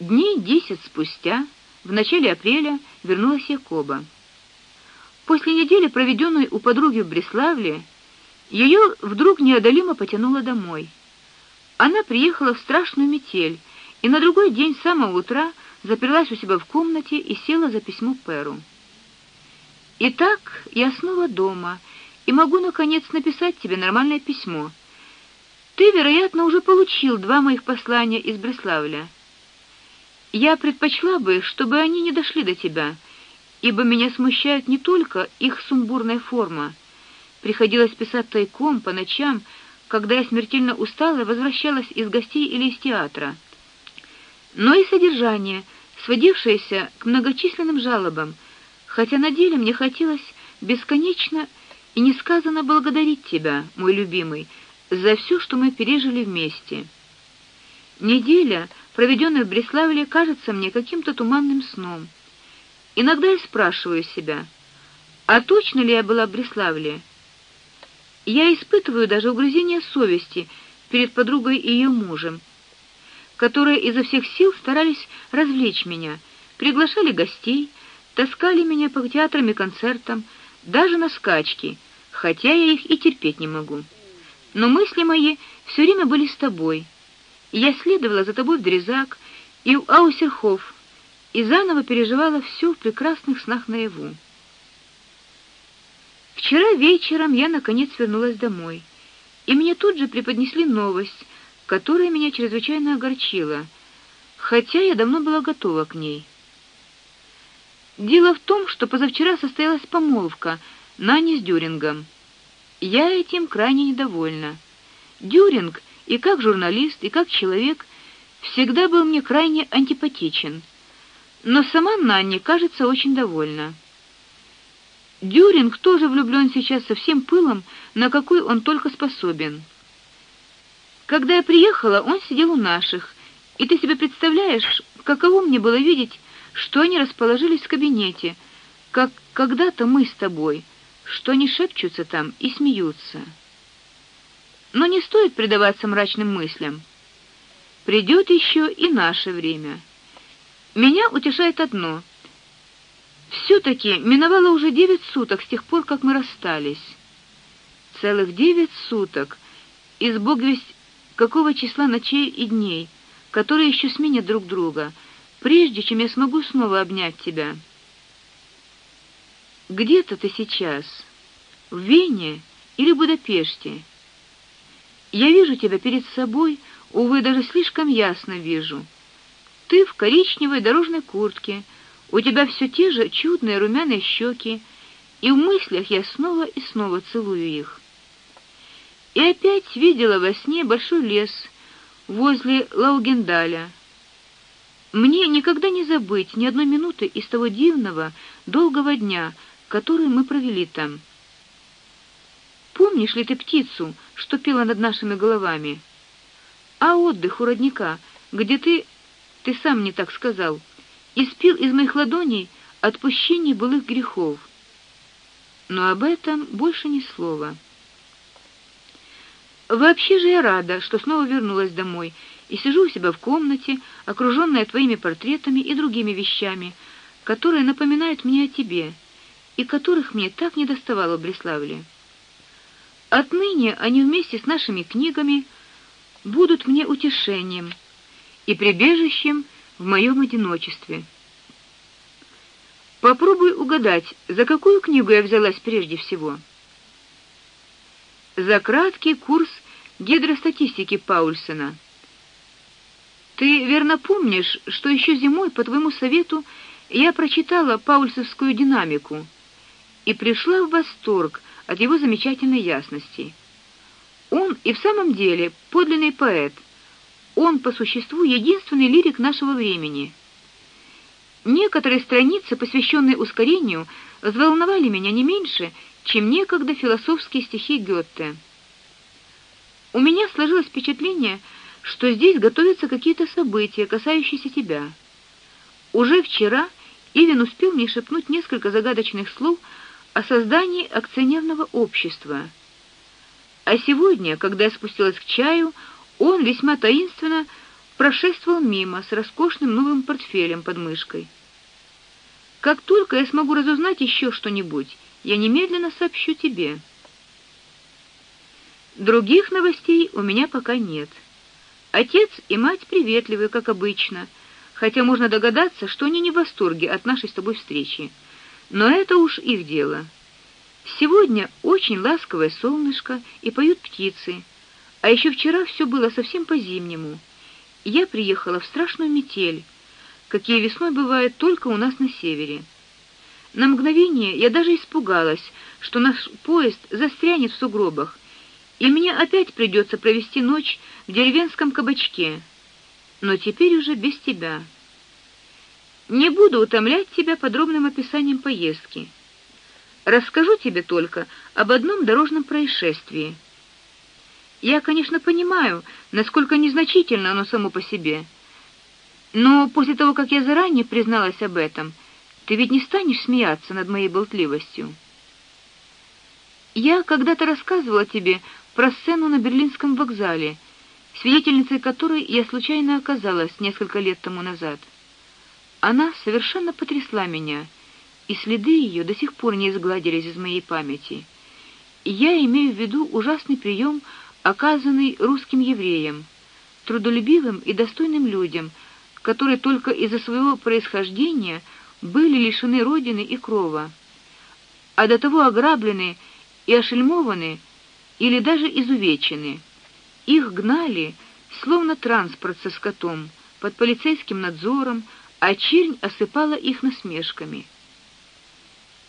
Дней десять спустя, в начале апреля, вернулась Якоба. После недели, проведенной у подруги в Бреславле, ее вдруг неодолимо потянуло домой. Она приехала в страшную метель и на другой день с самого утра заперлась у себя в комнате и села за письмо Перу. Итак, я снова дома и могу наконец написать тебе нормальное письмо. Ты, вероятно, уже получил два моих послания из Бреславля. Я предпочла бы, чтобы они не дошли до тебя, ибо меня смущает не только их сумбурная форма. Приходилось писать тайком по ночам, когда я смертельно устала и возвращалась из гостей или из театра. Но и содержание, сводившееся к многочисленным жалобам, хотя на деле мне хотелось бесконечно и несказанно благодарить тебя, мой любимый, за все, что мы пережили вместе. Неделя, проведенная в Бреславле, кажется мне каким-то туманным сном. Иногда я спрашиваю себя: а точно ли я была в Бреславле? Я испытываю даже угрызение совести перед подругой и ее мужем, которые изо всех сил старались развлечь меня, приглашали гостей, таскали меня по театрам и концертам, даже на скачки, хотя я их и терпеть не могу. Но мысли мои все время были с тобой. Я следовала за тобой в Дрезак и в Аусерхоф, и заново переживала все в прекрасных снах наяву. Вчера вечером я наконец вернулась домой, и мне тут же преподнесли новость, которая меня чрезвычайно огорчила, хотя я давно была готова к ней. Дело в том, что позавчера состоялась помолвка Нани с Дюрингом. Я этим крайне недовольна. Дюринг и как журналист, и как человек всегда был мне крайне антипатичен. Но сама Нанни, кажется, очень довольна. Дюринг тоже влюблен сейчас со всем пылом, на какой он только способен. Когда я приехала, он сидел у наших, и ты себе представляешь, каково мне было видеть, что они расположились в кабинете, как когда-то мы с тобой, что они шепчутся там и смеются. Но не стоит предаваться мрачным мыслям. Придет еще и наше время. Меня утешает одно — все таки миновало уже девять суток с тех пор, как мы расстались. Целых девять суток. Из бог весть какого числа ночей и дней, которые еще сменят друг друга, прежде чем я смогу снова обнять тебя. Где-то ты сейчас, в Вене или Будапеште. Я вижу тебя перед собой, увы, даже слишком ясно вижу. Ты в коричневой дорожной куртке, у тебя все те же чудные румяные щеки, и в мыслях я снова и снова целую их. И опять видела во сне большой лес возле Лаугендаля. Мне никогда не забыть ни одной минуты из того дивного, долгого дня, который мы провели там. Помнишь ли ты птицу, что пела над нашими головами? А отдых у родника, где ты ты сам не так сказал, и спил из моих ладоней отпущение былых грехов. Но об этом больше ни слова. Вообще же я рада, что снова вернулась домой и сижу у себя в комнате, окруженная твоими портретами и другими вещами, которые напоминают мне о тебе и которых мне так недоставало в Бреславле. Отныне они вместе с нашими книгами будут мне утешением и прибежищем в моем одиночестве. Попробуй угадать, за какую книгу я взялась прежде всего. За краткий курс гидростатистики Паульсона. Ты верно помнишь, что еще зимой по твоему совету я прочитала Паульсовскую динамику и пришла в восторг от его замечательной ясности. Он и в самом деле подлинный поэт. Он по существу единственный лирик нашего времени. Некоторые страницы, посвященные ускорению, взволновали меня не меньше, чем некогда философские стихи Гёте. У меня сложилось впечатление, что здесь готовятся какие-то события, касающиеся тебя. Уже вчера Ивин успел мне шепнуть несколько загадочных слов о создании акционерного общества. А сегодня, когда я спустилась к чаю, он весьма таинственно прошествовал мимо с роскошным новым портфелем под мышкой. Как только я смогу разузнать еще что-нибудь, я немедленно сообщу тебе. Других новостей у меня пока нет. Отец и мать приветливы, как обычно, хотя можно догадаться, что они не в восторге от нашей с тобой встречи. Но это уж их дело. Сегодня очень ласковое солнышко и поют птицы. А еще вчера все было совсем по-зимнему. Я приехала в страшную метель, какие весной бывают только у нас на севере. На мгновение я даже испугалась, что наш поезд застрянет в сугробах, и мне опять придется провести ночь в деревенском кабачке. Но теперь уже без тебя. Не буду утомлять тебя подробным описанием поездки. Расскажу тебе только об одном дорожном происшествии. Я, конечно, понимаю, насколько незначительно оно само по себе. Но после того, как я заранее призналась об этом, ты ведь не станешь смеяться над моей болтливостью. Я когда-то рассказывала тебе про сцену на Берлинском вокзале, свидетельницей которой я случайно оказалась несколько лет тому назад. Она совершенно потрясла меня и следы ее до сих пор не изгладились из моей памяти. Я имею в виду ужасный прием, оказанный русским евреям, трудолюбивым и достойным людям, которые только из-за своего происхождения были лишены родины и крова, а до того ограблены и ошельмованы или даже изувечены. Их гнали, словно транспорт со скотом, под полицейским надзором, а чернь осыпала их насмешками.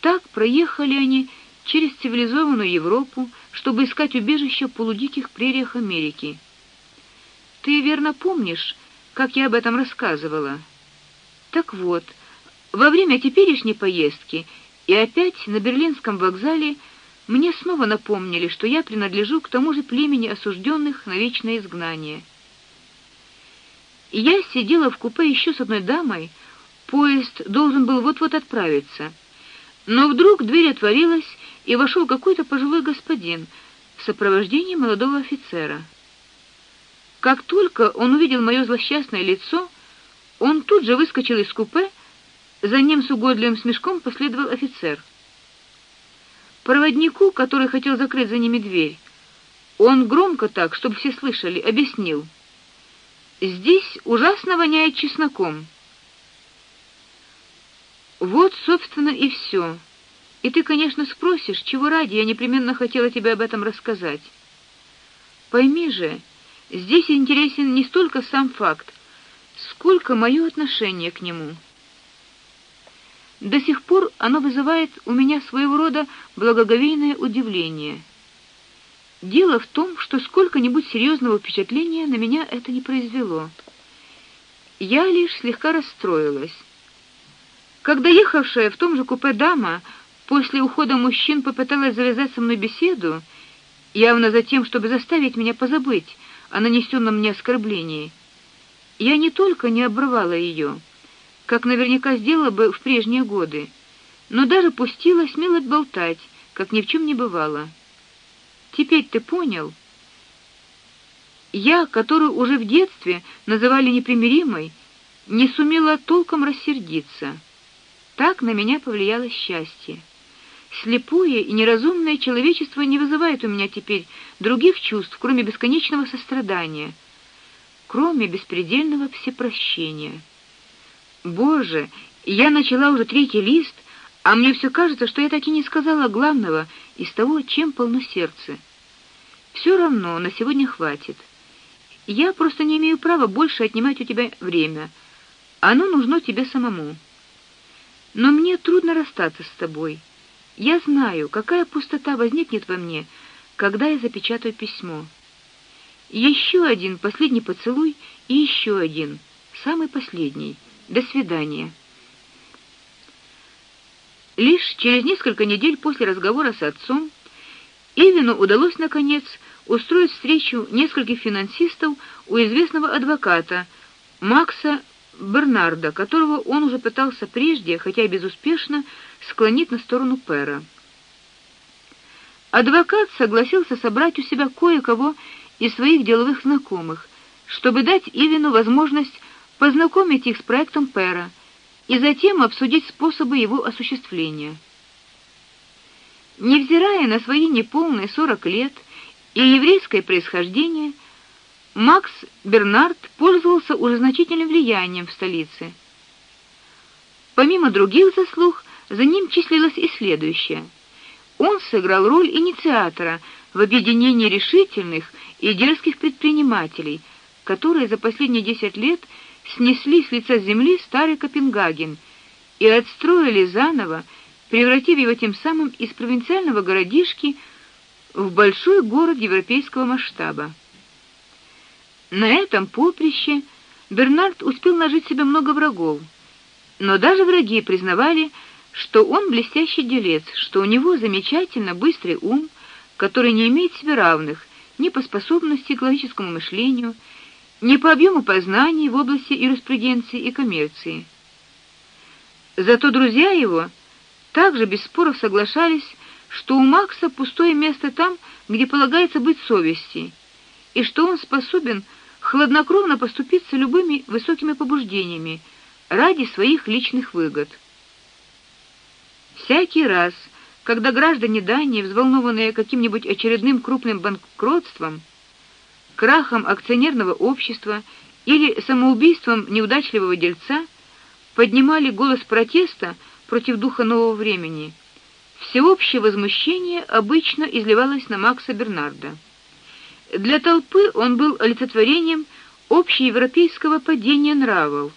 Так проехали они через цивилизованную Европу, чтобы искать убежище в полудиких прериях Америки. Ты верно помнишь, как я об этом рассказывала? Так вот, во время теперешней поездки и опять на берлинском вокзале мне снова напомнили, что я принадлежу к тому же племени осужденных на вечное изгнание. Я сидела в купе еще с одной дамой, поезд должен был вот-вот отправиться. Но вдруг дверь отворилась, и вошел какой-то пожилой господин в сопровождении молодого офицера. Как только он увидел мое злосчастное лицо, он тут же выскочил из купе, за ним с угодливым смешком последовал офицер. Проводнику, который хотел закрыть за ними дверь, он громко так, чтобы все слышали, объяснил: "Здесь ужасно воняет чесноком". Вот, собственно, и все. И ты, конечно, спросишь, чего ради я непременно хотела тебе об этом рассказать. Пойми же, здесь интересен не столько сам факт, сколько мое отношение к нему. До сих пор оно вызывает у меня своего рода благоговейное удивление. Дело в том, что сколько-нибудь серьезного впечатления на меня это не произвело. Я лишь слегка расстроилась. Когда ехавшая в том же купе дама после ухода мужчин попыталась завязать со мной беседу, явно за тем, чтобы заставить меня позабыть о нанесенном мне оскорблении, я не только не обрывала ее, как наверняка сделала бы в прежние годы, но даже пустила смело болтать, как ни в чем не бывало. Теперь ты понял? Я, которую уже в детстве называли непримиримой, не сумела толком рассердиться. Так на меня повлияло счастье. Слепое и неразумное человечество не вызывает у меня теперь других чувств, кроме бесконечного сострадания, кроме беспредельного всепрощения. Боже, я начала уже третий лист, а мне все кажется, что я так и не сказала главного из того, чем полно сердце. Все равно на сегодня хватит. Я просто не имею права больше отнимать у тебя время. Оно нужно тебе самому. Но мне трудно расстаться с тобой. Я знаю, какая пустота возникнет во мне, когда я запечатаю письмо. Еще один последний поцелуй и еще один, самый последний. До свидания. Лишь через несколько недель после разговора с отцом Ивину удалось наконец устроить встречу нескольких финансистов у известного адвоката Макса Бернарда, которого он уже пытался прежде, хотя и безуспешно, склонить на сторону Пера. Адвокат согласился собрать у себя кое-кого из своих деловых знакомых, чтобы дать Ивину возможность познакомить их с проектом Пера и затем обсудить способы его осуществления. Невзирая на свои неполные сорок лет и еврейское происхождение, Макс Бернард пользовался уже значительным влиянием в столице. Помимо других заслуг, за ним числилось и следующее: он сыграл роль инициатора в объединении решительных и дерзких предпринимателей, которые за последние десять лет снесли с лица земли старый Копенгаген и отстроили заново, превратив его тем самым из провинциального городишки в большой город европейского масштаба. На этом поприще Бернард успел нажить себе много врагов, но даже враги признавали, что он блестящий делец, что у него замечательно быстрый ум, который не имеет себе равных ни по способности к логическому мышлению, ни по объему познаний в области юриспруденции и коммерции. Зато друзья его также без споров соглашались, что у Макса пустое место там, где полагается быть совести, и что он способен хладнокровно поступиться любыми высокими побуждениями ради своих личных выгод. Всякий раз, когда граждане Дании, взволнованные каким-нибудь очередным крупным банкротством, крахом акционерного общества или самоубийством неудачливого дельца, поднимали голос протеста против духа нового времени, всеобщее возмущение обычно изливалось на Макса Бернарда. Для толпы он был олицетворением общеевропейского падения нравов,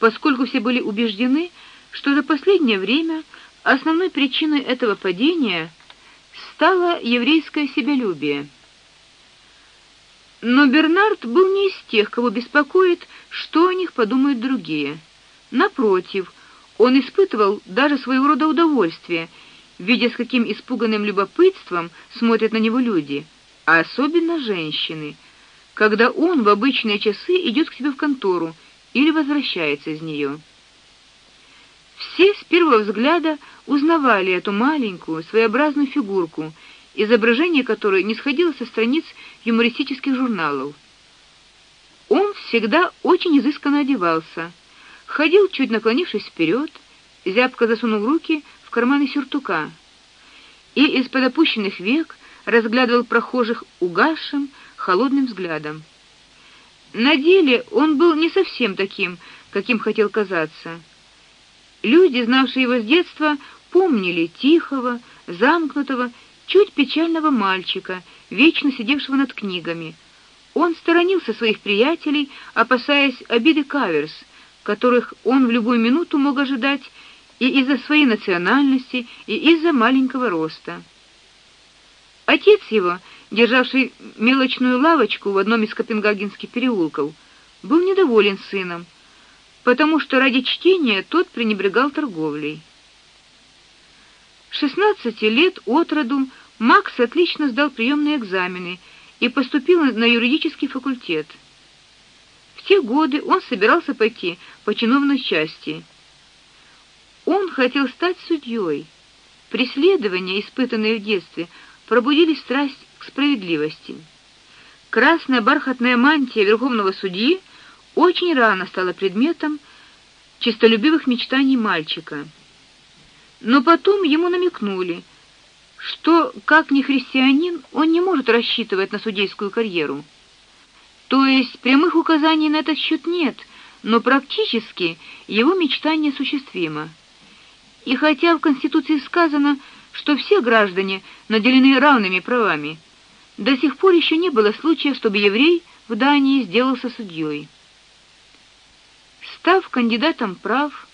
поскольку все были убеждены, что за последнее время основной причиной этого падения стало еврейское себялюбие. Но Бернард был не из тех, кого беспокоит, что о них подумают другие. Напротив, он испытывал даже своего рода удовольствие, видя, с каким испуганным любопытством смотрят на него люди — а особенно женщины, когда он в обычные часы идет к себе в контору или возвращается из нее. Все с первого взгляда узнавали эту маленькую, своеобразную фигурку, изображение которой не сходило со страниц юмористических журналов. Он всегда очень изысканно одевался, ходил чуть наклонившись вперед, зябко засунув руки в карманы сюртука, и из-под опущенных век разглядывал прохожих угасшим, холодным взглядом. На деле он был не совсем таким, каким хотел казаться. Люди, знавшие его с детства, помнили тихого, замкнутого, чуть печального мальчика, вечно сидевшего над книгами. Он сторонился своих приятелей, опасаясь обиды каверс, которых он в любую минуту мог ожидать и из-за своей национальности, и из-за маленького роста. Отец его, державший мелочную лавочку в одном из копенгагенских переулков, был недоволен сыном, потому что ради чтения тот пренебрегал торговлей. Шестнадцати лет от роду Макс отлично сдал приемные экзамены и поступил на юридический факультет. В те годы он собирался пойти по чиновной части. Он хотел стать судьей. Преследования, испытанные в детстве, пробудили страсть к справедливости. Красная бархатная мантия верховного судьи очень рано стала предметом честолюбивых мечтаний мальчика. Но потом ему намекнули, что как ни христианин, он не может рассчитывать на судейскую карьеру. То есть прямых указаний на этот счет нет, но практически его мечтание осуществимо. И хотя в Конституции сказано, что все граждане наделены равными правами. До сих пор еще не было случая, чтобы еврей в Дании сделался судьей. Став кандидатом прав,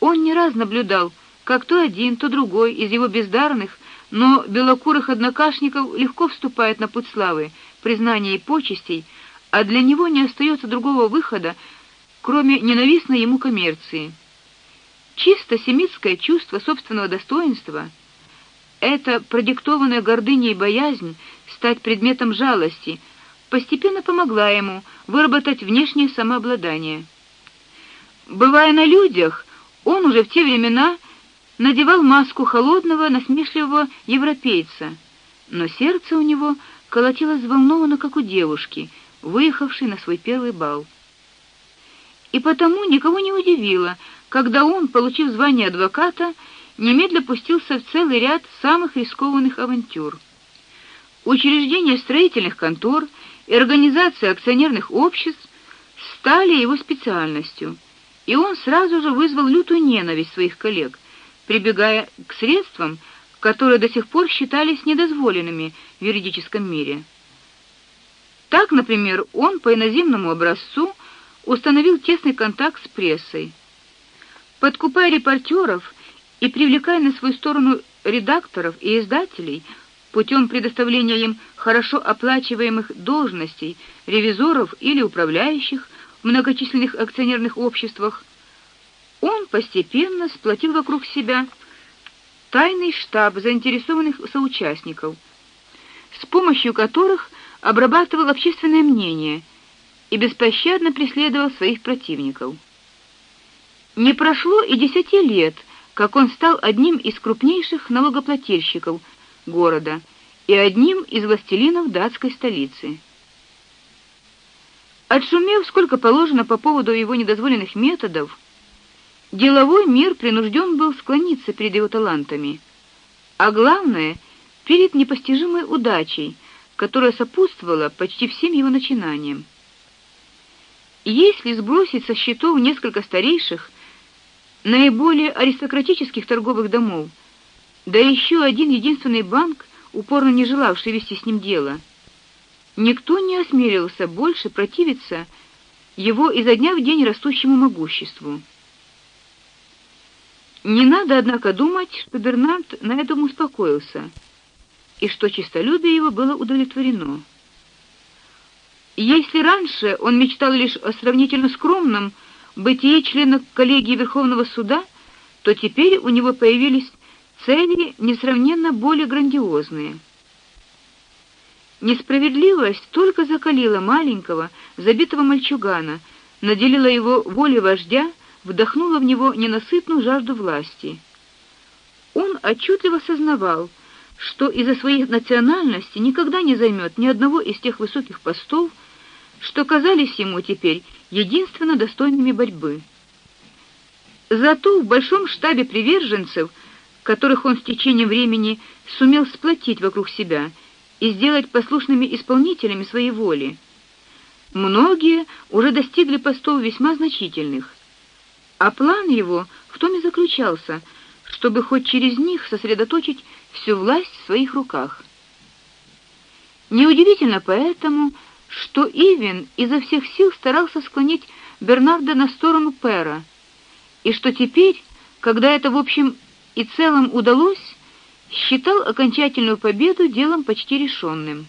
он не раз наблюдал, как то один, то другой из его бездарных, но белокурых однокашников легко вступает на путь славы, признания и почестей, а для него не остается другого выхода, кроме ненавистной ему коммерции. Чисто семитское чувство собственного достоинства — эта продиктованная гордыней боязнь стать предметом жалости постепенно помогла ему выработать внешнее самообладание. Бывая на людях, он уже в те времена надевал маску холодного, насмешливого европейца, но сердце у него колотилось взволнованно, как у девушки, выехавший на свой первый бал. И потому никого не удивило, когда он, получив звание адвоката, немедленно пустился в целый ряд самых рискованных авантюр. Учреждение строительных контор и организация акционерных обществ стали его специальностью, и он сразу же вызвал лютую ненависть своих коллег, прибегая к средствам, которые до сих пор считались недозволенными в юридическом мире. Так, например, он по иноземному образцу установил тесный контакт с прессой. Подкупая репортеров и привлекая на свою сторону редакторов и издателей путем предоставления им хорошо оплачиваемых должностей ревизоров или управляющих в многочисленных акционерных обществах, он постепенно сплотил вокруг себя тайный штаб заинтересованных соучастников, с помощью которых обрабатывал общественное мнение и беспощадно преследовал своих противников. Не прошло и десяти лет, как он стал одним из крупнейших налогоплательщиков города и одним из властелинов датской столицы. Отшумев сколько положено по поводу его недозволенных методов, деловой мир принужден был склониться перед его талантами, а главное перед непостижимой удачей, которая сопутствовала почти всем его начинаниям. Если сбросить со счетов несколько старейших, наиболее аристократических торговых домов, да еще один единственный банк, упорно не желавший вести с ним дело, Никто не осмеливался больше противиться его изо дня в день растущему могуществу. Не надо, однако, думать, что Бернард на этом успокоился и что честолюбие его было удовлетворено. Если раньше он мечтал лишь о сравнительно скромном бытии члена коллегии Верховного суда, то теперь у него появились цели несравненно более грандиозные — Несправедливость только закалила маленького, забитого мальчугана, наделила его волей вождя, вдохнула в него ненасытную жажду власти. Он отчетливо сознавал, что из-за своей национальности никогда не займет ни одного из тех высоких постов, что казались ему теперь единственно достойными борьбы. Зато в большом штабе приверженцев, которых он с течением времени сумел сплотить вокруг себя, и сделать послушными исполнителями своей воли. Многие уже достигли постов весьма значительных, а план его в том и заключался, чтобы хоть через них сосредоточить всю власть в своих руках. Неудивительно поэтому, что Ивен изо всех сил старался склонить Бернарда на сторону Пера, и что теперь, когда это в общем и целом удалось, считал окончательную победу делом почти решенным.